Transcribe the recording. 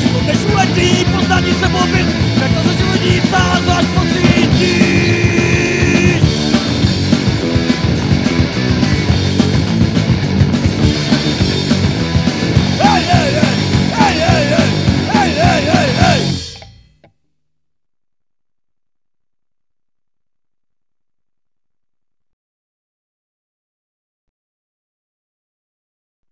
Život než uletí, poznání se objevit